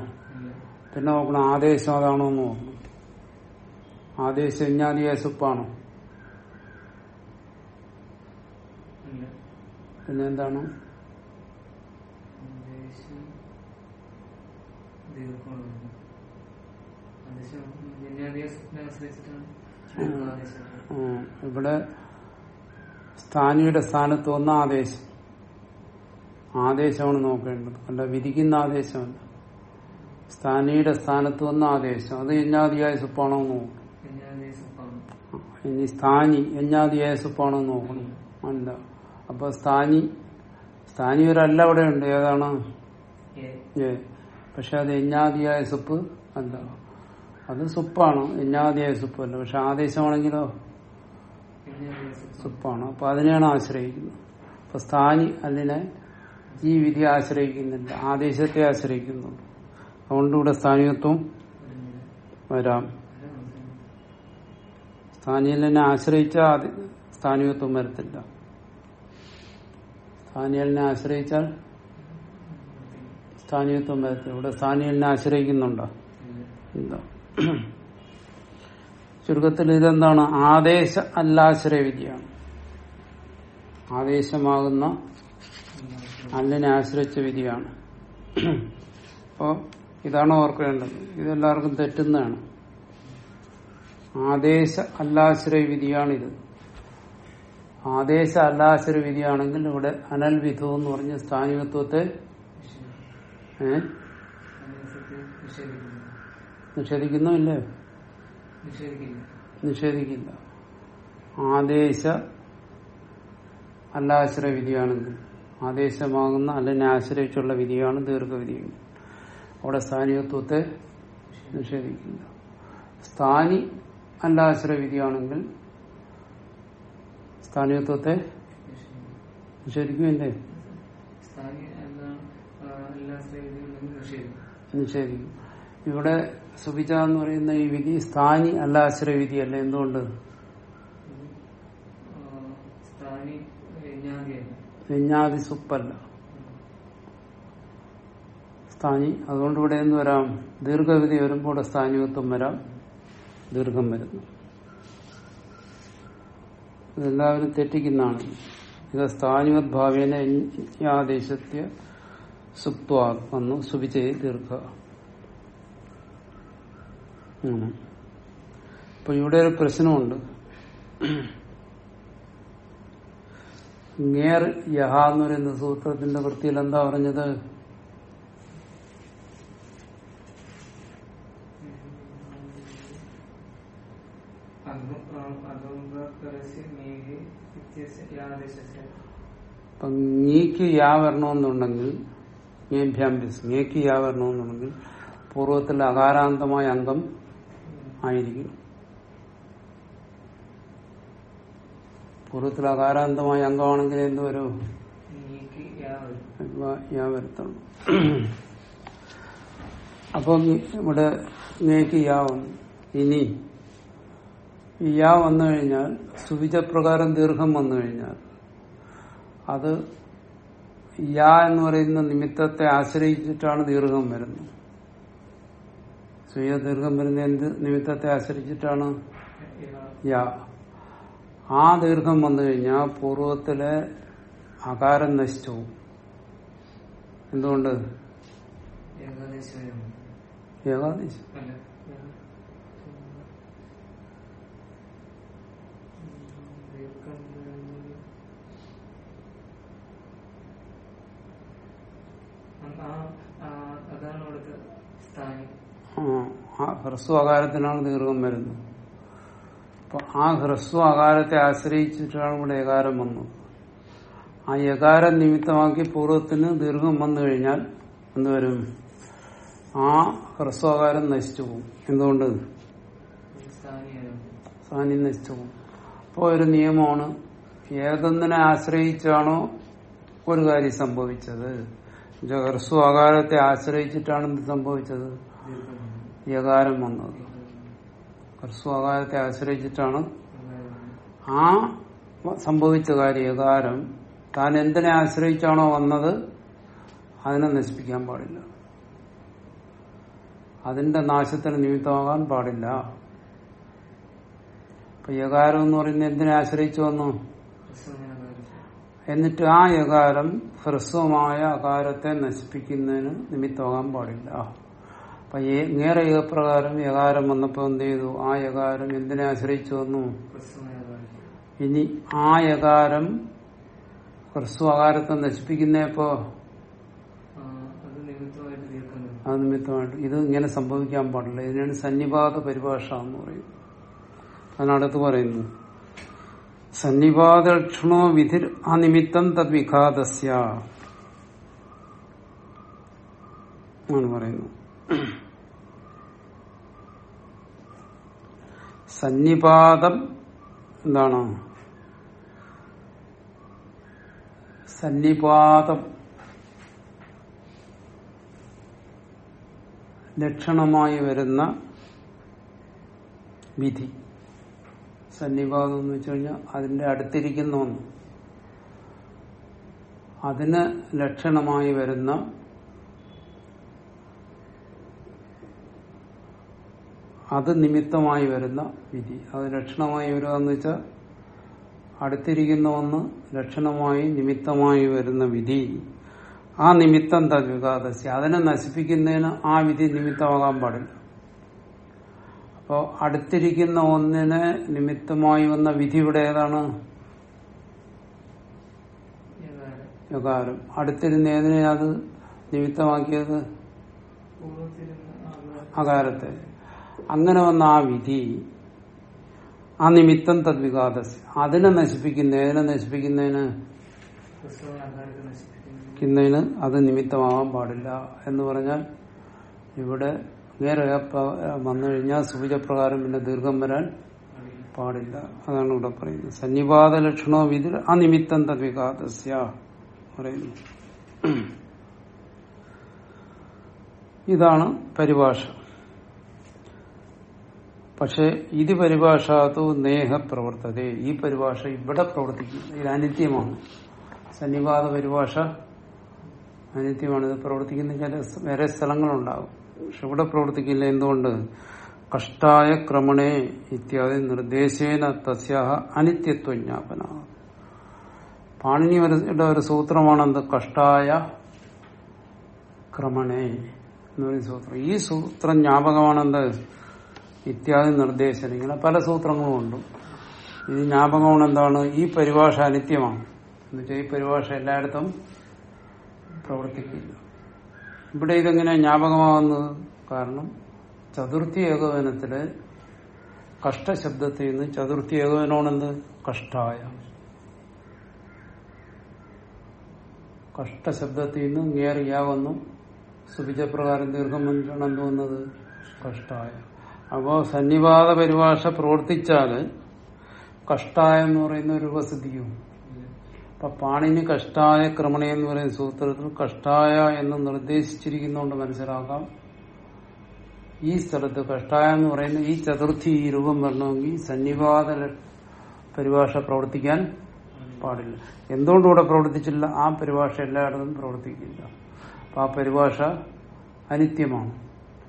പിന്നെ നോക്കണം ആദേശം അതാണോ എന്ന് നോക്കണം. ആദേശം ഇഞ്ഞാതിയായ സുപ്പാണോ പിന്നെ എന്താണ്? ഇവിടെ സ്ഥാനിയുടെ സ്ഥാനത്ത് ഒന്ന് ആദേശം. ആദേശമാണ് നോക്കേണ്ടത്. അല്ല വിധിക്കുന്ന ആദേശമല്ല സ്ഥാനിയുടെ സ്ഥാനത്ത് വന്ന ആദേശം. അത് എഞ്ഞാതിയായ സുപ്പാണോ നോക്കണം. ഇനി സ്ഥാനി എഞ്ഞാതിയായ സുപ്പാണോ നോക്കണം. അല്ല അപ്പൊ സ്ഥാനി സ്ഥാനി ഒരല്ല അവിടെ ഉണ്ട് ഏതാണ്? ഏ. പക്ഷെ അത് എഞ്ഞാതിയായ സുപ്പ് അല്ല. അത് സുപ്പാണ് യജ്ഞാതിയായ സുപ്പ് അല്ല. പക്ഷെ ആദേശമാണെങ്കിലോ? സുപ്പാണ് അപ്പൊ അതിനെയാണ് ആശ്രയിക്കുന്നത്. അപ്പൊ സ്ഥാനി അതിനെ ഈ വിധി ആശ്രയിക്കുന്നില്ല ആദേശത്തെ ആശ്രയിക്കുന്നുള്ളൂ അതുകൊണ്ട് ഇവിടെ സ്ഥാനികത്വം വരാം സ്ഥാനീയലിനെ ആശ്രയിച്ച സ്ഥാനികത്വം വരത്തില്ല. സ്ഥാനീയലിനെ ആശ്രയിച്ചാൽ സ്ഥാനീയത്വം വരത്തില്ല. ഇവിടെ സ്ഥാനീയലിനെ ആശ്രയിക്കുന്നുണ്ടോ? എന്താ ചുരുക്കത്തിൽ ഇതെന്താണ്? ആദേശ അല്ലാശ്രയ വിധിയാണ്. ആദേശമാകുന്ന അല്ലിനെ ആശ്രയിച്ച വിധിയാണ്. അപ്പോ ഇതാണ് ഓർക്കേണ്ടത്. ഇതെല്ലാവർക്കും തെറ്റുന്നതാണ്. ആദേശ അല്ലാശ്രയ വിധിയാണിത്. ആദേശ അല്ലാശ്രയ വിധിയാണെങ്കിൽ ഇവിടെ അനൽ വിധു എന്ന് പറഞ്ഞ സ്ഥാനികത്വത്തെ നിഷേധിക്കുന്നു ഇല്ലേ? നിഷേധിക്കില്ല. ആദേശ അല്ലാശ്രയ വിധിയാണെങ്കിൽ. ആദേശമാകുന്ന അല്ലിനെ ആശ്രയിച്ചുള്ള വിധിയാണ് ദീർഘവിധി. അവിടെ സ്ഥാനികത്വത്തെ നിഷേധിക്കില്ല സ്ഥാനി അല്ലാശ്രയ വിധിയാണെങ്കിൽ സ്ഥാനികത്വത്തെ നിഷേധിക്കുമില്ലേ നിഷേധിക്കും. നിഷേധിക്കും. ഇവിടെ സുഭിച എന്ന് പറയുന്ന ഈ വിധി സ്ഥാനി അല്ലാശ്രയ വിധിയല്ല എന്തുകൊണ്ട്? ആ, സ്ഥാനി വിഞ്ഞാതി സുപ്പല്ല സ്ഥാനി അതുകൊണ്ട് ഇവിടെ എന്ന് വരാം. ദീർഘവിധി വരുമ്പോൾ സ്ഥാനികത്വം വരാം. ദീർഘം വരുന്നു. ഇതെല്ലാവരും തെറ്റിക്കുന്നതാണ്. ഇത് സ്ഥാനിവത് ഭാവേന യാദേശത്യ സുപ്ത്വാ വന്നു. സുബിച്ചേ ദീർഘ. അപ്പൊ ഇവിടെ ഒരു പ്രശ്നമുണ്ട്. Ngേർ യഹ എന്ന് പറയുന്ന സൂത്രത്തിന്റെ വൃത്തിയിൽ എന്താ പറഞ്ഞത്? ngീക്ക് യാ വരണമെന്നുണ്ടെങ്കിൽ ങ്ങേഭ്യാംബിസ് ngേക്ക് യാ വരണമെന്നുണ്ടെങ്കിൽ പൂർവത്തിൽ അകാരാന്തമായ അംഗം ആയിരിക്കും. പൂർവത്തിൽ അകാരാന്തമായ അംഗമാണെങ്കിൽ യാ വരും? യാ വരുത്തുള്ളൂ അപ്പം ഇവിടെ നേക്ക് യാ വന്നു ഇനി യാ വന്നു കഴിഞ്ഞാൽ സുവിചപ്രകാരം ദീർഘം വന്നു കഴിഞ്ഞാൽ അത് യാ എന്ന് പറയുന്ന നിമിത്തത്തെ ആശ്രയിച്ചിട്ടാണ് ദീർഘം വരുന്നത്. സുയ ദീർഘം വരുന്ന എന്ത് നിമിത്തത്തെ ആശ്രയിച്ചിട്ടാണ്? യാ. ആ ദീർഘം വന്നു കഴിഞ്ഞാൽ പൂർവത്തിലെ അകാരം നശിച്ചു എന്തുകൊണ്ട്? ഏകദേശം ഏകാദേശം. അല്ല. ദീർഘം ആ ആ അതാണ് ഇവിടുത്തെ സ്ഥാനം. ആ, ആ ഹ്രസ്വ അകാരത്തിനാണ് ദീർഘം വരുന്നത്. അപ്പൊ ആ ഹ്രസ്വ അകാരത്തെ ആശ്രയിച്ചിട്ടാണ് ഇവിടെ ഏകാരം വന്നത്. ആ യകാരം നിമിത്തമാക്കി പൂർവത്തിന് ദീർഘം വന്നു കഴിഞ്ഞാൽ എന്തുവരും ആ ഹ്രസ്വകാരം നശിച്ചു പോകും. എന്തുകൊണ്ട്? സാനി നശിച്ചു പോകും. അപ്പോൾ ഒരു നിയമമാണ്. ഏതൊന്നിനെ ആശ്രയിച്ചാണോ ഒരു കാര്യം സംഭവിച്ചത്? ഹ്രസ്വകാരത്തെ ഹ്രസ്വ ആശ്രയിച്ചിട്ടാണ് എന്ത് സംഭവിച്ചത്? ഏകാരം യകാരം വന്നത്. ഹ്രസ്വ ആകാരത്തെ ആശ്രയിച്ചിട്ടാണ് ആ സംഭവിച്ച കാര്യം ഏകാരം താൻ എന്തിനെ ആശ്രയിച്ചാണോ വന്നത് അതിനെ നശിപ്പിക്കാൻ പാടില്ല. അതിന്റെ നാശത്തിന് നിമിത്തമാകാൻ പാടില്ല. അപ്പൊ യകാരം എന്ന് പറയുന്നത് എന്തിനെ ആശ്രയിച്ചു വന്നു? എന്നിട്ട് ആ യകാരം ഹ്രസ്വമായ അകാരത്തെ നശിപ്പിക്കുന്നതിന് നിമിത്തമാകാൻ പാടില്ല. അപ്പൊ നേരെ ഏകപ്രകാരം യകാരം വന്നപ്പോ എന്ത് ചെയ്തു? ആ യകാരം എന്തിനെ ആശ്രയിച്ചു വന്നു? ഇനി ആ യകാരം ഹ്രസ്വ അകാരത്തെ നശിപ്പിക്കുന്നപ്പോ അത് നിമിത്തമായിട്ട് ഇത് ഇങ്ങനെ സംഭവിക്കാൻ പാടില്ല. ഇതിനാണ് സന്നിപാത പരിഭാഷ എന്ന് പറയും. അതിനടുത്ത് പറയുന്നു സന്നിപാതക്ഷണോ വിധിർ അനിമിത്തം തദ്വിഘാതസ്യ ആണ് പറയുന്നു സന്നിപാതം എന്താണ്? സന്നിപാതം. ലക്ഷണമായി വരുന്ന വിധി. സന്നിപാതം എന്ന് വെച്ച് കഴിഞ്ഞാൽ അതിന്റെ അടുത്തിരിക്കുന്ന ഒന്ന്. അതിന് ലക്ഷണമായി വരുന്ന അത് നിമിത്തമായി വരുന്ന വിധി. അത് ലക്ഷണമായി വരുകയെന്ന് വെച്ചാൽ അടുത്തിരിക്കുന്ന ഒന്ന് ലക്ഷണമായി നിമിത്തമായി വരുന്ന വിധി. ആ നിമിത്തം തദ്വികാതസ്യ അതിനെ നശിപ്പിക്കുന്നതിന് ആ വിധി നിമിത്തമാകാൻ പാടില്ല. അപ്പോൾ അടുത്തിരിക്കുന്ന ഒന്നിനെ നിമിത്തമായി വന്ന വിധി ഇവിടെ ഏതാണ്? യകാരം അടുത്തിരുന്ന ഏതിനെ അത് നിമിത്തമാക്കിയത്? അകാരത്തെ അങ്ങനെ വന്ന ആ വിധി ആ നിമിത്തം തദ്വികാത അതിനെ നശിപ്പിക്കുന്ന ഏതിനെ നശിപ്പിക്കുന്നതിന്? ക്കുന്നതിന് അത് നിമിത്തമാവാൻ പാടില്ല എന്ന് പറഞ്ഞാൽ ഇവിടെ നേരെ വന്നു കഴിഞ്ഞാൽ സൂചപ്രകാരം പിന്നെ ദീർഘം വരാൻ പാടില്ല. അതാണ് ഇവിടെ പറയുന്നത്. സന്നിപാത ലക്ഷണോ വിധി അനിമിത്തം തദ്വികാതസ്യ പറയുന്നു. ഇതാണ് പരിഭാഷ. പക്ഷെ ഇത് പരിഭാഷാത്തു നേഹ പ്രവർത്തത. ഈ പരിഭാഷ ഇവിടെ പ്രവർത്തിക്കും. ഇത് അനിത്യമാണ് സന്നിപാത പരിഭാഷ അനിത്യമാണ് ഇത് പ്രവർത്തിക്കുന്ന ചില വേറെ സ്ഥലങ്ങളുണ്ടാവും പക്ഷെ ഇവിടെ പ്രവർത്തിക്കില്ല. എന്തുകൊണ്ട്? കഷ്ടായ ക്രമണേ ഇത്യാദി നിർദ്ദേശേന തസ്യാഹ അനിത്യത്വജ്ഞാപന. പാണിനിയുടെ ഒരു സൂത്രമാണെന്ത് കഷ്ടായ ക്രമണേ എന്ന് പറയുന്ന സൂത്രം. ഈ സൂത്രം ജ്ഞാപകമാണെന്ത്? ഇത്യാദി നിർദ്ദേശം ഇങ്ങനെ പല സൂത്രങ്ങളും ഉണ്ട്. ഇത് ജ്ഞാപകമാണ് എന്താണ്? ഈ പരിഭാഷ അനിത്യമാണ്. എന്നുവെച്ചാൽ ഈ പരിഭാഷ എല്ലായിടത്തും പ്രവർത്തിക്കില്ല. ഇവിടെ ഇതെങ്ങനെ ജ്ഞാപകമാകുന്നത്? കാരണം ചതുർത്ഥി ഏകോപനത്തിൽ കഷ്ടശബ്ദത്തിൽ നിന്ന് ചതുർത്ഥി ഏകോപനമാണെന്ത് കഷ്ടായ. കഷ്ടശബ്ദത്തിൽ നിന്ന് നേറിയാവുന്നു സുഭിജപ്രകാരം ദീർഘം വന്നിട്ടാണ് എന്ത് വന്നത്? കഷ്ടായ. അപ്പോ സന്നിവാദ പരിഭാഷ പ്രവർത്തിച്ചാൽ കഷ്ടായ എന്ന് പറയുന്ന ഒരു ഉപസിദ്ധിക്കും അപ്പൊ പാണിന് കഷ്ടായ ക്രമണ എന്ന് പറയുന്ന സൂത്രത്തിൽ കഷ്ടായ എന്ന് നിർദ്ദേശിച്ചിരിക്കുന്നതുകൊണ്ട് മനസ്സിലാക്കാം. ഈ സ്ഥലത്ത് കഷ്ടായ എന്ന് പറയുന്ന ഈ ചതുർത്ഥി ഈ രൂപം വരണമെങ്കിൽ സന്നിവാദ പരിഭാഷ പ്രവർത്തിക്കാൻ പാടില്ല. എന്തുകൊണ്ടുകൂടെ പ്രവർത്തിച്ചില്ല? ആ പരിഭാഷ എല്ലായിടത്തും പ്രവർത്തിക്കില്ല. അപ്പൊ ആ പരിഭാഷ അനിത്യമാണ്.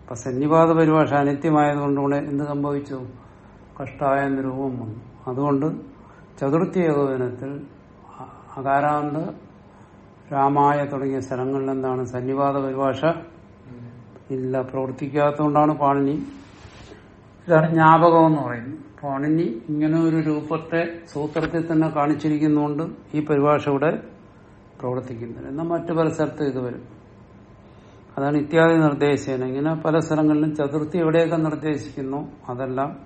അപ്പൊ സന്നിപാത പരിഭാഷ അനിത്യമായതുകൊണ്ട് ഇവിടെ എന്ത് സംഭവിച്ചു? കഷ്ടായ രൂപം വന്നു. അതുകൊണ്ട് ചതുർത്ഥി ഏകോപനത്തിൽ അകാരാന്ത രാമായ തുടങ്ങിയ സ്ഥലങ്ങളിൽ എന്താണ് സന്നിപാത പരിഭാഷ? ഇല്ല പ്രവർത്തിക്കാത്തതുകൊണ്ടാണ് പാണിനി. ഇതാണ് ജ്ഞാപകം എന്ന് പറയുന്നത്. പാണിനി ഇങ്ങനെ ഒരു രൂപത്തെ സൂത്രത്തിൽ തന്നെ കാണിച്ചിരിക്കുന്നതുകൊണ്ട് ഈ പരിഭാഷ ഇവിടെ പ്രവർത്തിക്കുന്നില്ല. എന്നാൽ മറ്റു പല സ്ഥലത്തും ഇത് വരും. അതാണ് ഇത്യാദി നിർദ്ദേശേന ഇങ്ങനെ പല സ്ഥലങ്ങളിലും ചതുർത്ഥി എവിടെയൊക്കെ നിർദ്ദേശിക്കുന്നു അതെല്ലാം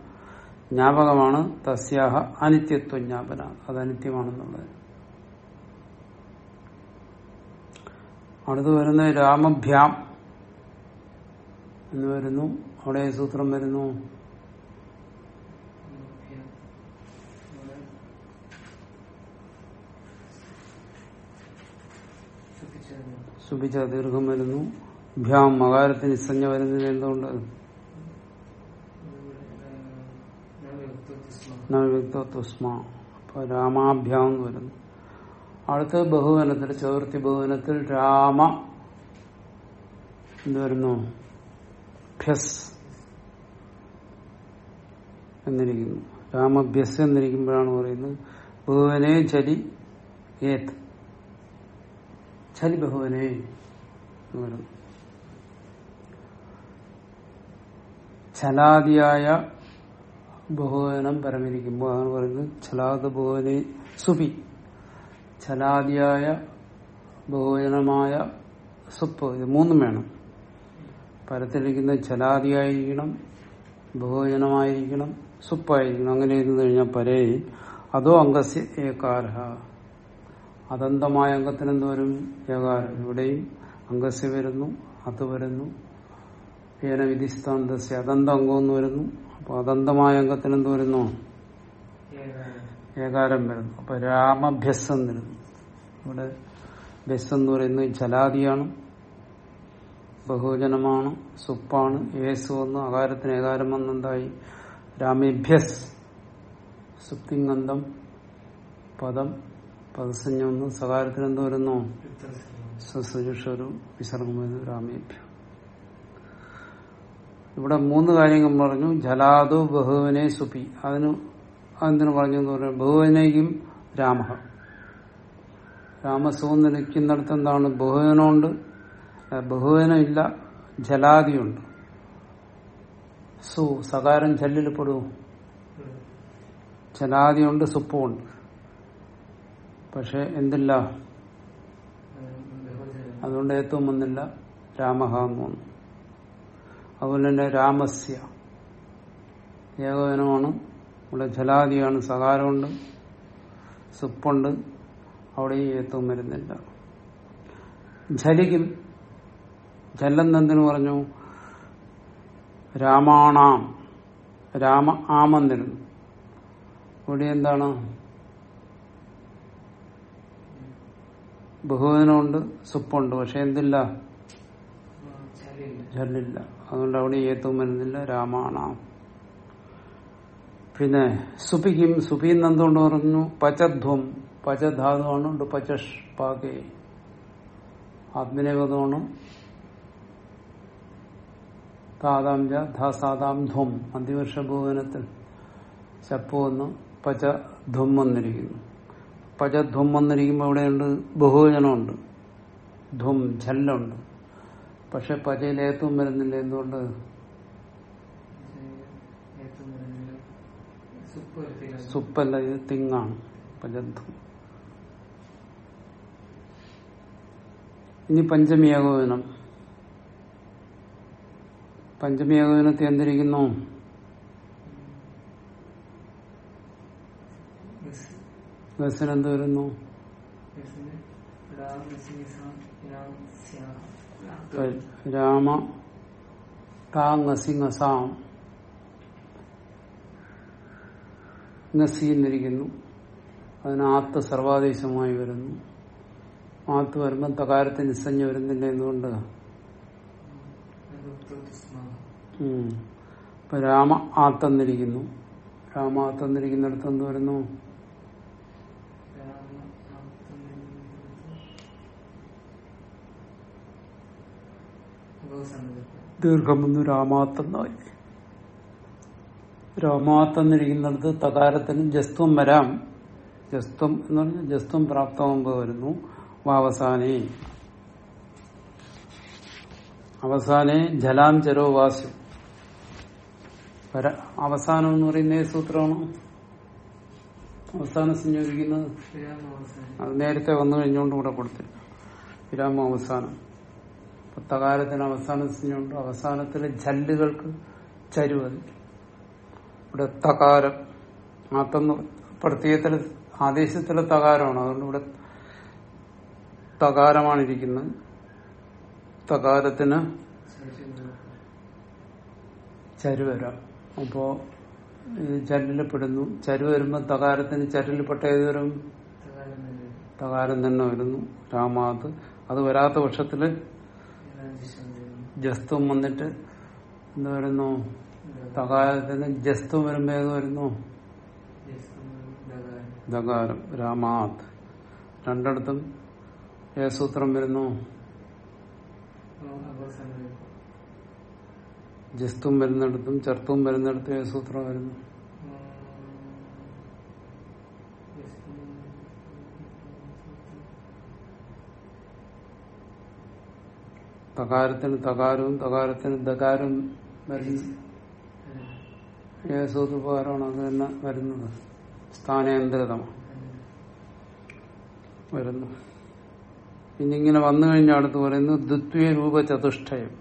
ജ്ഞാപകമാണ്. തസ്യാഹ അനിത്യത്വ ജ്ഞാപന. അത് അനിത്യമാണെന്നുള്ളത്. അടുത്ത് വരുന്ന രാമഭ്യാം എന്ന് വരുന്നു. അവിടെ സൂത്രം വരുന്നു? സുഭിച്ച ദീർഘം വരുന്നു. ഭ്യാം മകാരത്തിന് ഇസഞ്ഞ വരുന്നത് എന്തുകൊണ്ട്? അപ്പൊ രാമാഭ്യാം എന്ന് വരുന്നു അടുത്ത ബഹുവനത്തിൽ ചതുർത്ഥി ബഹുവനത്തിൽ രാമ എന്ത് വരുന്നു. ഭ്യസ് എന്നിരിക്കുന്നു. രാമഭ്യസ് എന്നിരിക്കുമ്പോഴാണ് പറയുന്നത്. ബഹുവനെ ചലി ഏത്? ചലി ബഹുവനെ എന്ന് വരുന്നു ഛലാദിയായ ബഹുവനം പരമിരിക്കുമ്പോൾ അതാണ് പറയുന്നത് ഛലാദ് ബഹുവനെ സുപി. ഛലാദിയായ ബഹുവചനമായ സുപ്പ് ഇത് മൂന്നും വേണം. പരത്തിലിരിക്കുന്ന ഛലാദിയായിരിക്കണം ബഹുവചനമായിരിക്കണം സുപ്പായിരിക്കണം അങ്ങനെ ഇരുന്നു കഴിഞ്ഞാൽ പരേ അതോ അംഗസ്യ ഏകാര അതന്തമായ അംഗത്തിന് എന്ത് വരും ഏകാരം ഇവിടെയും അംഗസ്യ വരുന്നു അത് വരുന്നു ഏന വിധിസ്ഥാന്തസ്യ അതന്ത അംഗമെന്ന് വരുന്നു. അപ്പൊ അതന്തമായ അംഗത്തിന് എന്ത് വരുന്നു? ഏകാരം വരുന്നു. അപ്പൊ രാമഭ്യസ് എന്ന് വരുന്നു. ഇവിടെ ബസ് എന്ന് പറയുന്നത് ജലാദിയാണ്. ബഹുജനമാണ്. സുപ്പാണ്. ഏസ് വന്ന്. അകാരത്തിന് ഏകാരം വന്നെന്തായി? രാമേഭ്യസ്. സുപ്തിങ്ങന്തം പദം. പദസഞ്ജ ഒന്ന് സകാരത്തിന് എന്ത് വരുന്നു സസുജുഷൊരു വിസർഗം വരുന്നു. രാമേഭ്യം. ഇവിടെ മൂന്ന് കാര്യങ്ങൾ പറഞ്ഞു. ജലാദു ബഹുവിനെ സുപി. അതിന് അതെന്തിനു പറഞ്ഞു എന്ന് പറഞ്ഞു ബഹുവനേക്കും രാമ. രാമസവും നിൽക്കുന്നിടത്ത് എന്താണ്? ബഹുവനമുണ്ട് ബഹുവനം ഇല്ല ജലാദിയുണ്ട്. സു സകാരം ചല്ലിൽ പെടൂ. ജലാദിയുണ്ട് സുപ്പുണ്ട്. പക്ഷെ എന്തില്ല? അതുകൊണ്ട് ഏറ്റവും ഒന്നില്ല രാമഹ എന്ന് വന്നു അതുപോലെ തന്നെ രാമസ്യ. ഏകോദനമാണ് ഇവിടെ ജലാദിയാണ് സകാരമുണ്ട്. സുപ്പുണ്ട്. അവിടെ ഈ ഏത്തവും വരുന്നില്ല. ജലിക്കും. ജല്ലെന്നെന്തിനു പറഞ്ഞു? രാമാണാം. രാമ ആമെന്നിരുന്നു ഇവിടെ എന്താണ്? ബഹുവനമുണ്ട് സുപ്പുണ്ട്. പക്ഷെ എന്തില്ല? ജല്ലില്ല അതുകൊണ്ട് അവിടെ ഏത്തവും വരുന്നില്ല. രാമാണ. പിന്നെ സുപിഹിം സുപിന്ന് എന്തുകൊണ്ട് പറഞ്ഞു? പചധ്വം പചധാതുവാണ് പചഷ് പാകെ ആത്മനേപദമാണ് താതാം ജ ധാസാതാം അന്തിവർഷ ഭൂവനത്തിൽ ചപ്പു വന്ന് പച ധ്വം വന്നിരിക്കുന്നു. പച ധ്വം വന്നിരിക്കുമ്പോൾ ഇവിടെയുണ്ട് ബഹുവചനമുണ്ട്. ധ്വം ഝല്ലുണ്ട്. പക്ഷെ പചയിൽ ഏത്തവും വരുന്നില്ല എന്തുകൊണ്ട്? സുപ്പല്ല ഇത് തിങ്ങാണ് പചധ്വം ഇനി പഞ്ചമി ഏകോപനം പഞ്ചമി ഏകോപനത്തിൽ എന്തിരിക്കുന്നു ബസ്സിനെന്ത് വരുന്നു രാമ താങ്ങസി ngസാം ngസീന്നിരിക്കുന്നു അതിന് സർവാദേശമായി വരുന്നു. ആത്ത് വരുമ്പം തകാരത്തിന് നിസ്സഞ്ജ വരുന്നില്ല എന്നുകൊണ്ട്. ഇപ്പൊ രാമ ആത്തന്നിരിക്കുന്നു രാമ ആത്തന്നിരിക്കുന്നിടത്ത് എന്ത് വരുന്നു? ദീർഘം വന്നു രാമാത്തെന്നായി രാമാത്തെന്നിരിക്കുന്നിടത്ത് തകാരത്തിനും ജസ്ത്വം വരാം. ജസ്ത്വം എന്ന് പറഞ്ഞാൽ ജസ്ത്വം പ്രാപ്തമാകുമ്പോൾ വരുന്നു. വാവസാനേ അവസാനെ ജലാം ചരോ വാസ്യം. അവസാനം എന്ന് പറയുന്ന ഏത് സൂത്രമാണ്? അവസാനം സംയോജിക്കുന്നത്? അത് നേരത്തെ വന്നു കഴിഞ്ഞുകൊണ്ട് കൂടെ കൊടുത്തില്ല വിരാമ അവസാനം. അപ്പൊ അവസാന സ്ഥിതിയുണ്ട് അവസാനത്തിലെ ജല്ലുകൾക്ക് ചരുവത് ഇവിടെ തകാരം. ആത്തെന്ന് പ്രത്യേകത്തിൽ ആദേശത്തിലെ തകാരമാണ്. അതുകൊണ്ട് ഇവിടെ തകാരമാണ് ഇരിക്കുന്നത്. തകാരത്തിന് ചരുവര. വരാം അപ്പോ ചരലിൽ പെടുന്നു. ചരു വരുമ്പോൾ തകാരത്തിന് ചരലിൽപ്പെട്ട ഏത് വരും. തകാരം തന്നെ വരുന്നു. രാമാത്. അത് വരാത്ത പക്ഷത്തിൽ ജസ്തും വന്നിട്ട് എന്ത് വരുന്നു തകാരത്തിന് ജസ്തും വരുമ്പോ ഏത് വരുന്നു? ദകാരം രാമാത്. രണ്ടിടത്തും സൂത്രം വരുന്നു? ജസ്തും വരുന്നിടത്തും ചർത്തും വരുന്നിടത്തും സൂത്രം വരുന്നു. തകാരത്തിന് തകാരവും തകാരത്തിന് ദകാരവും വരുന്നു ഏസോതുപകാരമാണ് അത് തന്നെ വരുന്നത്. സ്ഥാനേന്ദ്രിതമാണ്. വരുന്നു പിന്നെ ഇങ്ങനെ വന്നു കഴിഞ്ഞ അടുത്ത് പറയുന്നു ദ്വിത്വ രൂപ ചതുഷ്ടയം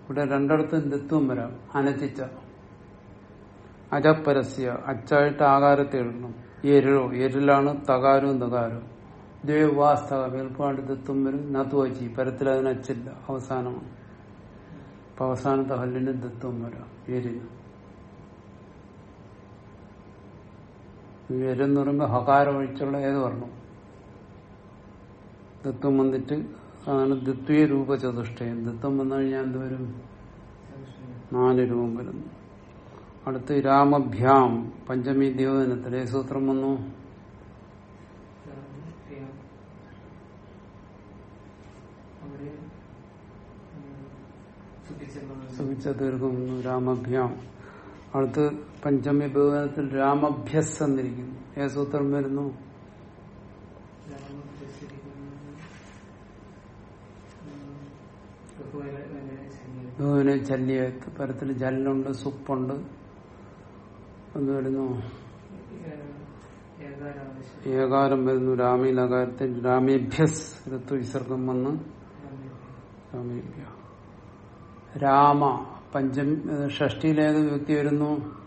ഇവിടെ രണ്ടിടത്തും ദ്വിത്വം വരാം. അനജിച്ച അജപ്പരസ്യ അച്ചായിട്ട് ആകാരത്തെ എഴുതണം എരുളോ എരിലാണ് തകാരവും തകാരവും ദ്വൈവാസ്തക വേൽപ്പാണ്ട് ദ്വിത്വം വരും നത്തുവച്ചി പരത്തിൽ അതിന് അച്ചില്ല. അവസാനമാണ്. അപ്പൊ അവസാനത്തെ ഹല്ലിന് ദത്വം വരാം. എരിന് എരെന്ന് പറയുമ്പോ ഹകാരം ഒഴിച്ചുള്ള ഏത് വർണം? ദത്വം വന്നിട്ട് അതാണ് ദ്വിത്വീയ രൂപ ചതുഷ്ടയം ദത്വം വന്നു കഴിഞ്ഞാൽ എന്ത് വരും? നാല് രൂപം വരുന്നു. അടുത്ത് രാമഭ്യാം. പഞ്ചമി ദ്യോതനത്തിലെ സൂത്രം വന്നു? സുഖിച്ച ദീർഘമെന്നു രാമഭ്യാം. അടുത്ത് പഞ്ചമി ദ്യോതനത്തിൽ രാമഭ്യസ് എന്നിരിക്കുന്നു. ഏ സൂത്രം വരുന്നു. ധൂവിന് ചല്ലിയത്ത് പരത്തിൽ ജല്ലുണ്ട് സുപ്പുണ്ട്. എന്ന് വരുന്നു. ഏകാരം വരുന്നു. രാമി നഗരത്തിൽ രാമേഭ്യസ് ഋത്തു വിസർഗം വന്ന് രാമേഭ്യ. രാമ പഞ്ചമി ഷഷ്ടിയിലേത് വ്യക്തി വരുന്നു.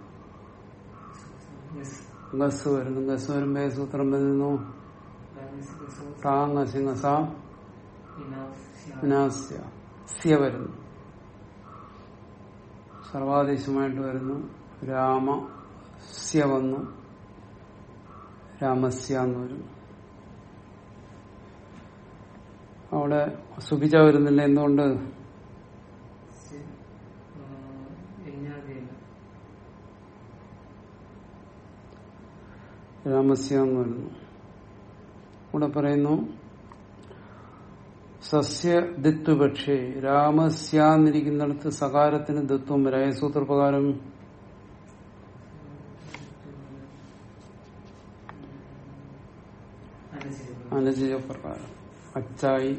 ഗസ് വരുന്നു. ഗസ് വരുമ്പോ സൂത്രം വരുന്നു. സ്യ വരുന്നു. സർവാദേശമായിട്ട് വരുന്നു. രാമ സ്യ വന്നു. രാമസ്യ എന്ന് വരുന്നു. അവിടെ സുഖിച്ച വരുന്നില്ല. എന്തുകൊണ്ട്? രാമസ്യ വരുന്നു ഇവിടെ പറയുന്നു സസ്യ ദിത്വപക്ഷേ രാമസ്യാന്നിരിക്കുന്നിടത്ത് സകാരത്തിന് ദിത്വം വരായ സൂത്രപ്രകാരം? അച്ചായി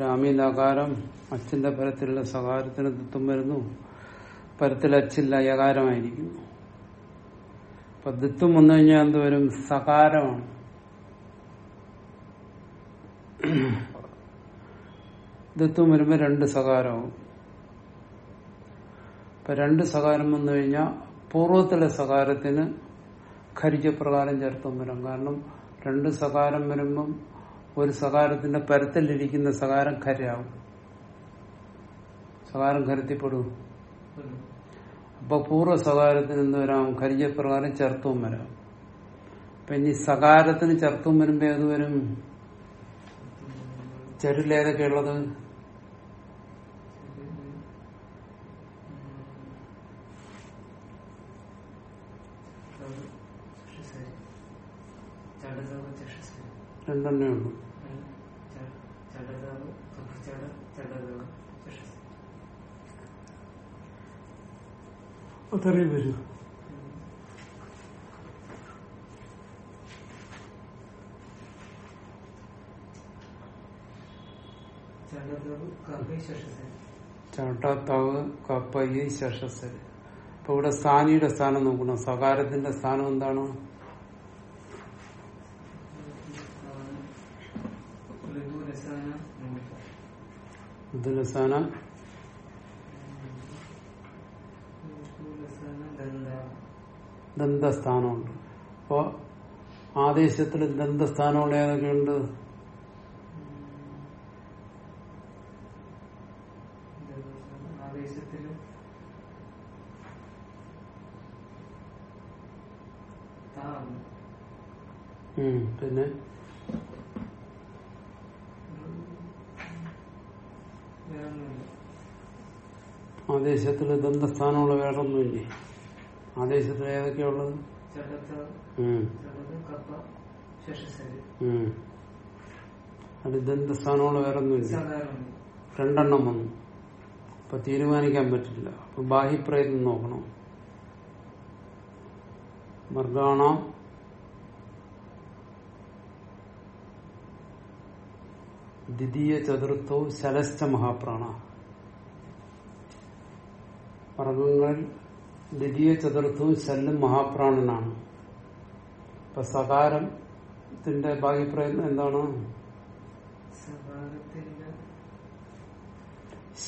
പ്രകാരം അകാരം അച്ഛന്റെ പരത്തിലുള്ള സകാരത്തിന് ദിത്വം വരുന്നു. പരത്തിൽ അച്ചില്ല യകാരമായിരിക്കുന്നു. അപ്പൊ ദിത്വം വന്നു കഴിഞ്ഞാൽ എന്ത് വരും സകാരമാണ്. ദിത്വം വരുമ്പോ രണ്ട് സകാരമാവും ഇപ്പൊ രണ്ട് സകാരം വന്നു കഴിഞ്ഞാൽ പൂർവത്തിലെ സകാരത്തിന് ഖരിജപ്രകാരം ചേർത്തും വരും. കാരണം രണ്ട് സകാരം വരുമ്പം ഒരു സകാരത്തിന്റെ പരത്തിലിരിക്കുന്ന സകാരം ഖരയാവും. സകാരം കരുത്തിപ്പെടും വരും. അപ്പൊ പൂർവ സകാരത്തിന് എന്ത് വരാം ഖരിജപ്രകാരം ചേർത്തും വരാം. അപ്പൊ ഇനി സകാരത്തിന് ചേർത്തും വരുമ്പോ ഏത് വരും? ചക്ഷസരി രണ്ടെണ്ണേ ഉള്ളൂ. അത്രയും വരും. ചാട്ടാത്താവ് കപ്പയ്യ ശേഷസ് അപ്പൊ ഇവിടെ സ്ഥാനിയുടെ സ്ഥാനം നോക്കണം. സകാരത്തിന്റെ സ്ഥാനം എന്താണ്? ലഘു ദന്തസ്ഥാനമുണ്ട്. അപ്പോ ആദേശത്തിൽ ദന്തസ്ഥാനമുള്ള ഏതൊക്കെയുണ്ട്. പിന്നെ? ആദേശത്തിൽ ദന്തസ്ഥാനമുള്ള വേറൊന്നുമില്ലേ? ആദേശത്തിൽ ഏതൊക്കെയുള്ളത്. അത് ദന്തസ്ഥാനോട് വേറൊന്നുമില്ല. ഒന്നുമില്ല രണ്ടെണ്ണം വന്നു. അപ്പൊ തീരുമാനിക്കാൻ പറ്റില്ല. അപ്പൊ ബാഹ്യപ്രയത്നം നോക്കണം. മർഗാണ ദ്വിതീയ ചതുർത്ഥവും ശലസ്ഥ മഹാപ്രാണ. വർഗങ്ങളിൽ ദ്വിതീയ ചതുർത്ഥവും ശല്ലും മഹാപ്രാണനാണ്. ഇപ്പൊ സകാരത്തിന്റെ ബാഹ്യപ്രയത്നം എന്താണ്?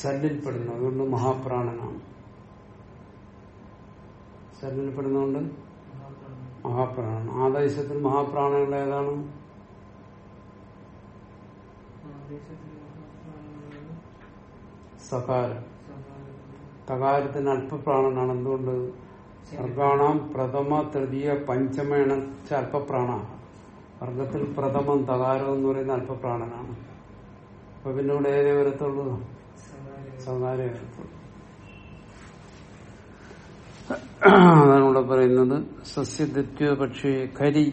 ശല്യപ്പെടുന്നു. അതുകൊണ്ട് മഹാപ്രാണനാണ്. ശല്യപ്പെടുന്നതുകൊണ്ട് മഹാപ്രാണം മഹാപ്രാണൻ ആദേശത്തിൽ മഹാപ്രാണനുള്ള ഏതാണ്? സകാരം. തകാരത്തിന് അല്പപ്രാണനാണ്. എന്തുകൊണ്ട്? സർഗാണാം പ്രഥമ തൃതീയ പഞ്ചമേണ അല്പപ്രാണ. വർഗത്തിൽ പ്രഥമം തകാരം എന്ന് പറയുന്ന അല്പപ്രാണനാണ്. അപ്പൊ പിന്നെ ഇവിടെ ഏതേ വരത്തുള്ളൂ? അതാണിവിടെ പറയുന്നത്. സസ്യദിത്യ പക്ഷേ ഖരി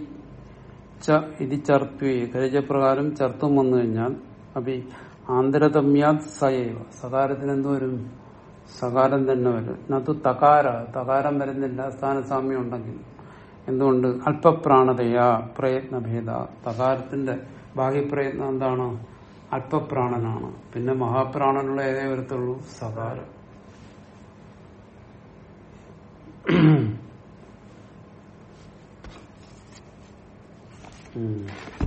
ച ഇതി ചർത്തുവേ ഖരിജപ്രകാരം ചർത്തും വന്നു കഴിഞ്ഞാൽ അപ്പൊ ആന്തരതമ്യാത് സയവ സകാരത്തിന് എന്ത് വരും? സകാരം തന്നെ വരും നതു തകാര തകാരം വരുന്നില്ല സ്ഥാനസാമ്യം ഉണ്ടെങ്കിൽ. എന്തുകൊണ്ട്? അല്പപ്രാണതയാ പ്രയത്നഭേദ. തകാരത്തിന്റെ ബാഹ്യപ്രയത്നം എന്താണ്? അല്പപ്രാണനാണ്. പിന്നെ മഹാപ്രാണനുള്ള ഏതേ വരത്തുള്ളൂ? സകാരം. ഉം.